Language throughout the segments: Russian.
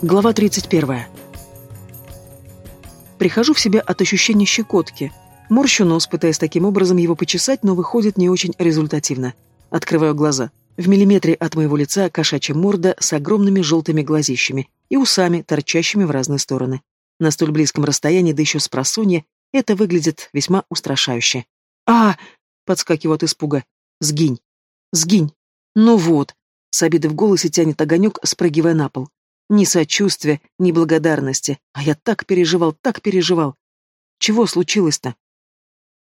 Глава 31. Прихожу в себя от ощущения щекотки. Морщу нос, пытаясь таким образом его почесать, но выходит не очень результативно. Открываю глаза. В миллиметре от моего лица кошачья морда с огромными желтыми глазищами и усами, торчащими в разные стороны. На столь близком расстоянии, да еще с просонья, это выглядит весьма устрашающе. а подскакиваю от испуга. «Сгинь! Сгинь! Ну вот!» С обиды в голосе тянет огонек, спрыгивая на пол. Ни сочувствия, ни благодарности. А я так переживал, так переживал. Чего случилось-то?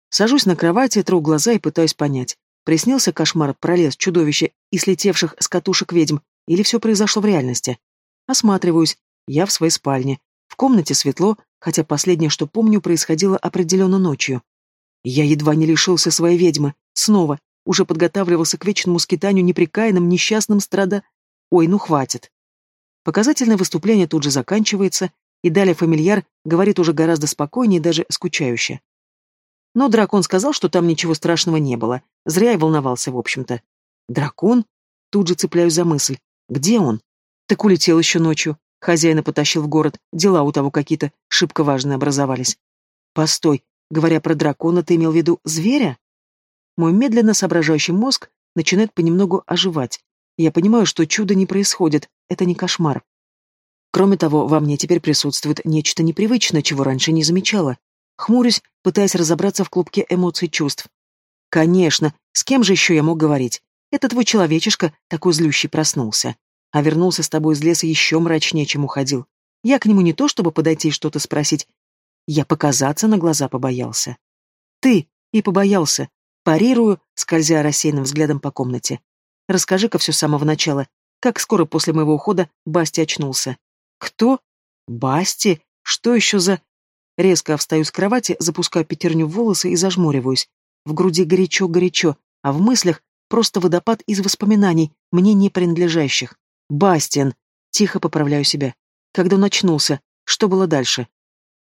Сажусь на кровати, тру глаза и пытаюсь понять. Приснился кошмар про лес, чудовище и слетевших с катушек ведьм, или все произошло в реальности? Осматриваюсь. Я в своей спальне. В комнате светло, хотя последнее, что помню, происходило определенно ночью. Я едва не лишился своей ведьмы. Снова. Уже подготавливался к вечному скитанию неприкаянным, несчастным страда... Ой, ну хватит. Показательное выступление тут же заканчивается, и далее фамильяр говорит уже гораздо спокойнее и даже скучающе. Но дракон сказал, что там ничего страшного не было. Зря я волновался, в общем-то. Дракон? Тут же цепляюсь за мысль. Где он? Так улетел еще ночью. Хозяина потащил в город. Дела у того какие-то шибко важные образовались. Постой, говоря про дракона, ты имел в виду зверя? Мой медленно соображающий мозг начинает понемногу оживать. Я понимаю, что чудо не происходит, это не кошмар. Кроме того, во мне теперь присутствует нечто непривычное, чего раньше не замечала. Хмурюсь, пытаясь разобраться в клубке эмоций чувств. Конечно, с кем же еще я мог говорить? Это твой человечишка такой злющий проснулся. А вернулся с тобой из леса еще мрачнее, чем уходил. Я к нему не то, чтобы подойти и что-то спросить. Я показаться на глаза побоялся. Ты и побоялся. Парирую, скользя рассеянным взглядом по комнате. Расскажи-ка все с самого начала. Как скоро после моего ухода Басти очнулся? Кто? Басти? Что еще за... Резко встаю с кровати, запускаю пятерню в волосы и зажмуриваюсь. В груди горячо-горячо, а в мыслях просто водопад из воспоминаний, мне не принадлежащих. Бастиан. Тихо поправляю себя. Когда он очнулся, что было дальше?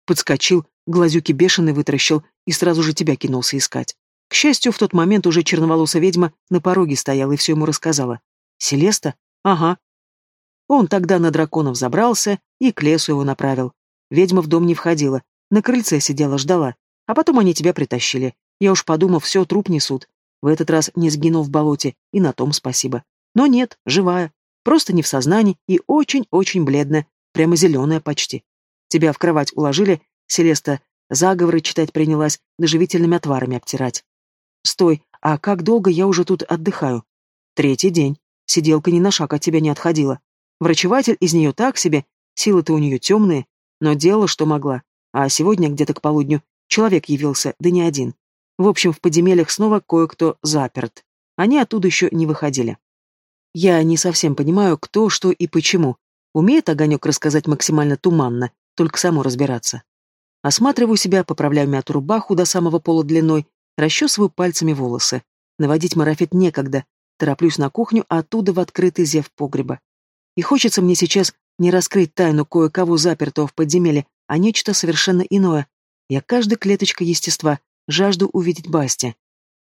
Подскочил, глазюки бешеный вытаращил и сразу же тебя кинулся искать. К счастью, в тот момент уже черноволосая ведьма на пороге стояла и все ему рассказала. «Селеста? Ага». Он тогда на драконов забрался и к лесу его направил. Ведьма в дом не входила, на крыльце сидела, ждала. А потом они тебя притащили. Я уж подумал, все, труп несут. В этот раз не сгинул в болоте, и на том спасибо. Но нет, живая. Просто не в сознании и очень-очень бледная, прямо зеленая почти. Тебя в кровать уложили, Селеста заговоры читать принялась, доживительными отварами обтирать. Стой, а как долго я уже тут отдыхаю? Третий день. Сиделка ни на шаг от тебя не отходила. Врачеватель из нее так себе, силы-то у нее темные, но делала, что могла. А сегодня, где-то к полудню, человек явился, да не один. В общем, в подземельях снова кое-кто заперт. Они оттуда еще не выходили. Я не совсем понимаю, кто, что и почему. Умеет огонек рассказать максимально туманно, только само разбираться. Осматриваю себя, поправляю мяту рубаху до самого пола длиной, Расчесываю пальцами волосы. Наводить марафет некогда. Тороплюсь на кухню, а оттуда в открытый зев погреба. И хочется мне сейчас не раскрыть тайну кое-кого запертого в подземелье, а нечто совершенно иное. Я каждой клеточкой естества жажду увидеть Басти.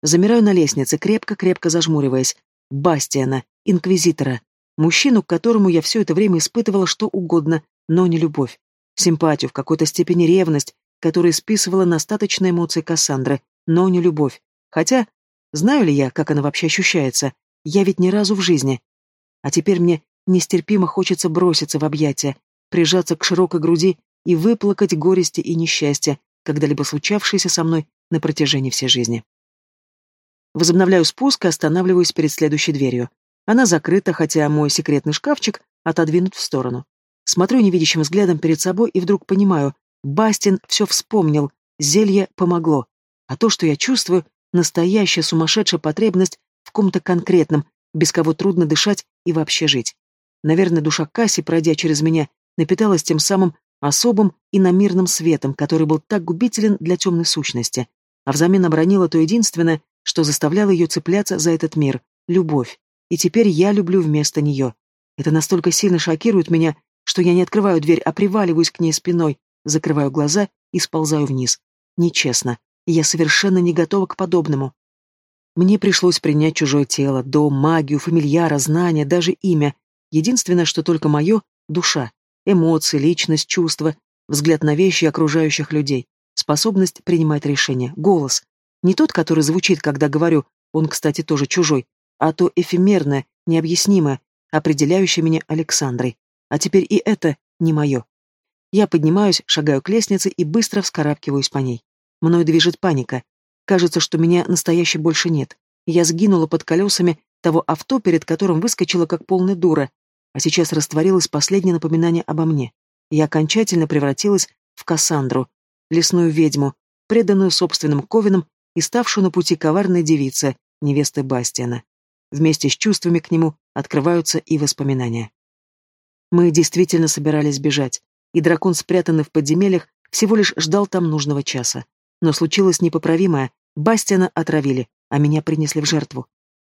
Замираю на лестнице, крепко-крепко зажмуриваясь. Бастиана, инквизитора. Мужчину, к которому я все это время испытывала что угодно, но не любовь. Симпатию, в какой-то степени ревность, которая списывала на остаточные эмоции Кассандры, но не любовь. Хотя, знаю ли я, как она вообще ощущается? Я ведь ни разу в жизни. А теперь мне нестерпимо хочется броситься в объятия, прижаться к широкой груди и выплакать горести и несчастья, когда-либо случавшиеся со мной на протяжении всей жизни. Возобновляю спуск и останавливаюсь перед следующей дверью. Она закрыта, хотя мой секретный шкафчик отодвинут в сторону. Смотрю невидящим взглядом перед собой и вдруг понимаю, Бастин все вспомнил, зелье помогло. А то, что я чувствую, настоящая сумасшедшая потребность в ком-то конкретном, без кого трудно дышать и вообще жить. Наверное, душа Касси, пройдя через меня, напиталась тем самым особым и намирным светом, который был так губителен для темной сущности, а взамен обронила то единственное, что заставляло ее цепляться за этот мир — любовь. И теперь я люблю вместо нее. Это настолько сильно шокирует меня, что я не открываю дверь, а приваливаюсь к ней спиной, закрываю глаза и сползаю вниз. Нечестно я совершенно не готова к подобному. Мне пришлось принять чужое тело, дом, магию, фамильяра, знания, даже имя. Единственное, что только мое — душа. Эмоции, личность, чувства, взгляд на вещи окружающих людей, способность принимать решения, голос. Не тот, который звучит, когда говорю, он, кстати, тоже чужой, а то эфемерное, необъяснимое, определяющее меня Александрой. А теперь и это не мое. Я поднимаюсь, шагаю к лестнице и быстро вскарабкиваюсь по ней. Мною движет паника. Кажется, что меня настоящей больше нет. Я сгинула под колесами того авто, перед которым выскочила как полная дура, а сейчас растворилось последнее напоминание обо мне. Я окончательно превратилась в Кассандру, лесную ведьму, преданную собственным ковинам и ставшую на пути коварной девицы, невесты Бастиана. Вместе с чувствами к нему открываются и воспоминания. Мы действительно собирались бежать, и дракон, спрятанный в подземельях, всего лишь ждал там нужного часа. Но случилось непоправимое, Бастиана отравили, а меня принесли в жертву.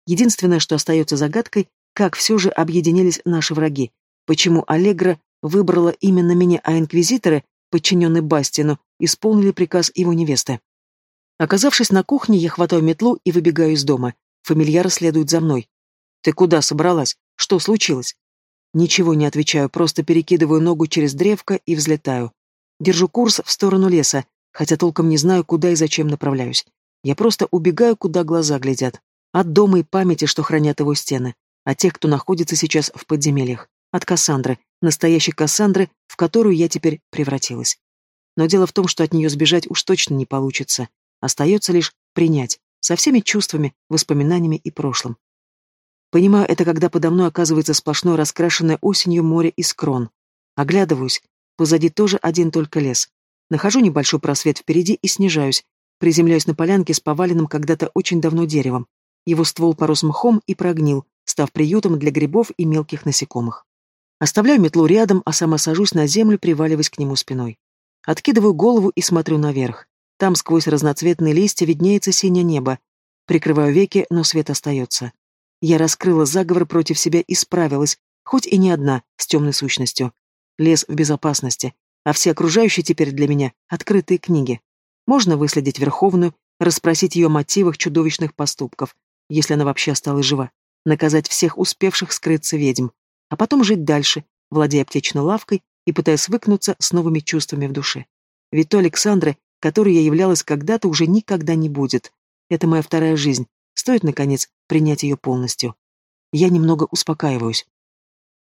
Единственное, что остается загадкой, как все же объединились наши враги, почему Аллегра выбрала именно меня, а инквизиторы, подчиненные Бастину, исполнили приказ его невесты. Оказавшись на кухне, я хватаю метлу и выбегаю из дома. Фамильяр следует за мной. «Ты куда собралась? Что случилось?» Ничего не отвечаю, просто перекидываю ногу через древко и взлетаю. Держу курс в сторону леса, хотя толком не знаю, куда и зачем направляюсь. Я просто убегаю, куда глаза глядят. От дома и памяти, что хранят его стены. От тех, кто находится сейчас в подземельях. От Кассандры, настоящей Кассандры, в которую я теперь превратилась. Но дело в том, что от нее сбежать уж точно не получится. Остается лишь принять, со всеми чувствами, воспоминаниями и прошлым. Понимаю это, когда подо мной оказывается сплошное раскрашенное осенью море из крон. Оглядываюсь. Позади тоже один только лес. Нахожу небольшой просвет впереди и снижаюсь. Приземляюсь на полянке с поваленным когда-то очень давно деревом. Его ствол порос мхом и прогнил, став приютом для грибов и мелких насекомых. Оставляю метлу рядом, а сама сажусь на землю, приваливаясь к нему спиной. Откидываю голову и смотрю наверх. Там сквозь разноцветные листья виднеется синее небо. Прикрываю веки, но свет остается. Я раскрыла заговор против себя и справилась, хоть и не одна, с темной сущностью. Лес в безопасности, а все окружающие теперь для меня — открытые книги. Можно выследить Верховную, расспросить ее о мотивах чудовищных поступков, если она вообще осталась жива, наказать всех успевших скрыться ведьм, а потом жить дальше, владея аптечной лавкой и пытаясь свыкнуться с новыми чувствами в душе. Ведь то Александра, которой я являлась когда-то, уже никогда не будет. Это моя вторая жизнь. Стоит, наконец, принять ее полностью. Я немного успокаиваюсь.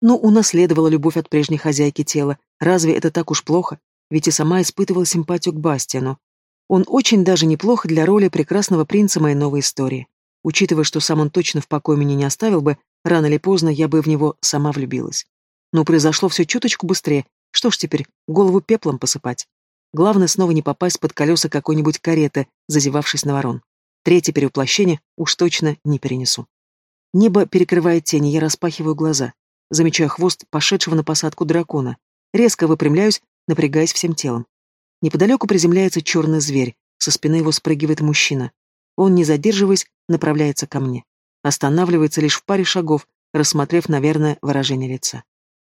Ну, унаследовала любовь от прежней хозяйки тела. Разве это так уж плохо? Ведь и сама испытывала симпатию к Бастиану. Он очень даже неплох для роли прекрасного принца моей новой истории. Учитывая, что сам он точно в покое меня не оставил бы, рано или поздно я бы в него сама влюбилась. Но произошло все чуточку быстрее. Что ж теперь, голову пеплом посыпать? Главное снова не попасть под колеса какой-нибудь кареты, зазевавшись на ворон. Третье перевоплощение уж точно не перенесу. Небо перекрывает тени, я распахиваю глаза. Замечаю хвост пошедшего на посадку дракона. Резко выпрямляюсь, напрягаясь всем телом. Неподалеку приземляется черный зверь, со спины его спрыгивает мужчина. Он, не задерживаясь, направляется ко мне. Останавливается лишь в паре шагов, рассмотрев, наверное, выражение лица.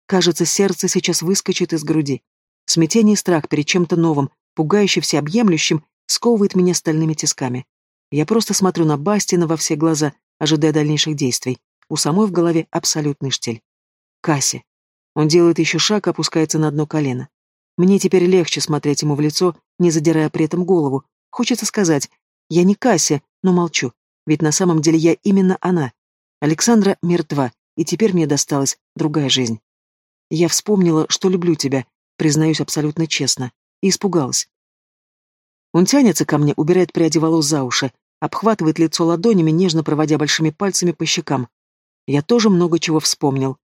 Кажется, сердце сейчас выскочит из груди. Смятение и страх перед чем-то новым, пугающе всеобъемлющим, сковывает меня стальными тисками. Я просто смотрю на Бастина во все глаза, ожидая дальнейших действий. У самой в голове абсолютный штиль. Касси. Он делает еще шаг, опускается на одно колено. Мне теперь легче смотреть ему в лицо, не задирая при этом голову. Хочется сказать, я не Касси, но молчу. Ведь на самом деле я именно она. Александра мертва, и теперь мне досталась другая жизнь. Я вспомнила, что люблю тебя, признаюсь абсолютно честно, и испугалась. Он тянется ко мне, убирает пряди волос за уши, обхватывает лицо ладонями, нежно проводя большими пальцами по щекам. Я тоже много чего вспомнил.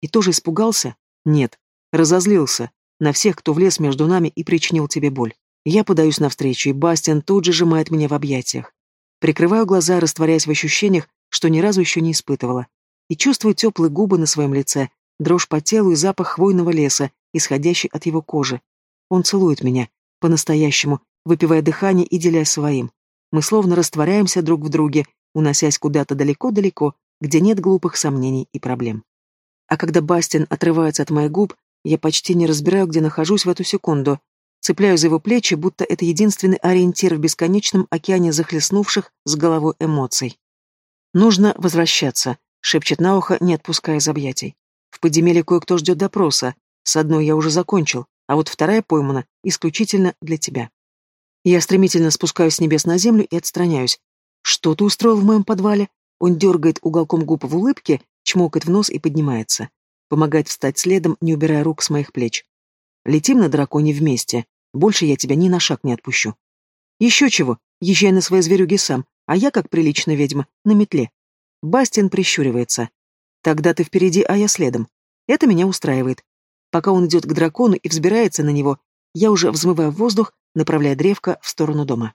И тоже испугался? Нет. Разозлился. На всех, кто влез между нами и причинил тебе боль. Я подаюсь навстречу, и Бастиан тут же сжимает меня в объятиях. Прикрываю глаза, растворяясь в ощущениях, что ни разу еще не испытывала. И чувствую теплые губы на своем лице, дрожь по телу и запах хвойного леса, исходящий от его кожи. Он целует меня, по-настоящему, выпивая дыхание и делясь своим. Мы словно растворяемся друг в друге, уносясь куда-то далеко-далеко, где нет глупых сомнений и проблем. А когда Бастин отрывается от моих губ, я почти не разбираю, где нахожусь в эту секунду, Цепляю за его плечи, будто это единственный ориентир в бесконечном океане захлестнувших с головой эмоций. «Нужно возвращаться», — шепчет на ухо, не отпуская из объятий. «В подземелье кое-кто ждет допроса. С одной я уже закончил, а вот вторая поймана исключительно для тебя. Я стремительно спускаюсь с небес на землю и отстраняюсь. Что ты устроил в моем подвале? Он дергает уголком губ в улыбке, чмокает в нос и поднимается. Помогает встать следом, не убирая рук с моих плеч. Летим на драконе вместе. Больше я тебя ни на шаг не отпущу. Еще чего, езжай на свои зверюги сам, а я, как приличная ведьма, на метле. Бастин прищуривается. Тогда ты впереди, а я следом. Это меня устраивает. Пока он идет к дракону и взбирается на него, я уже взмываю воздух, направляя древко в сторону дома.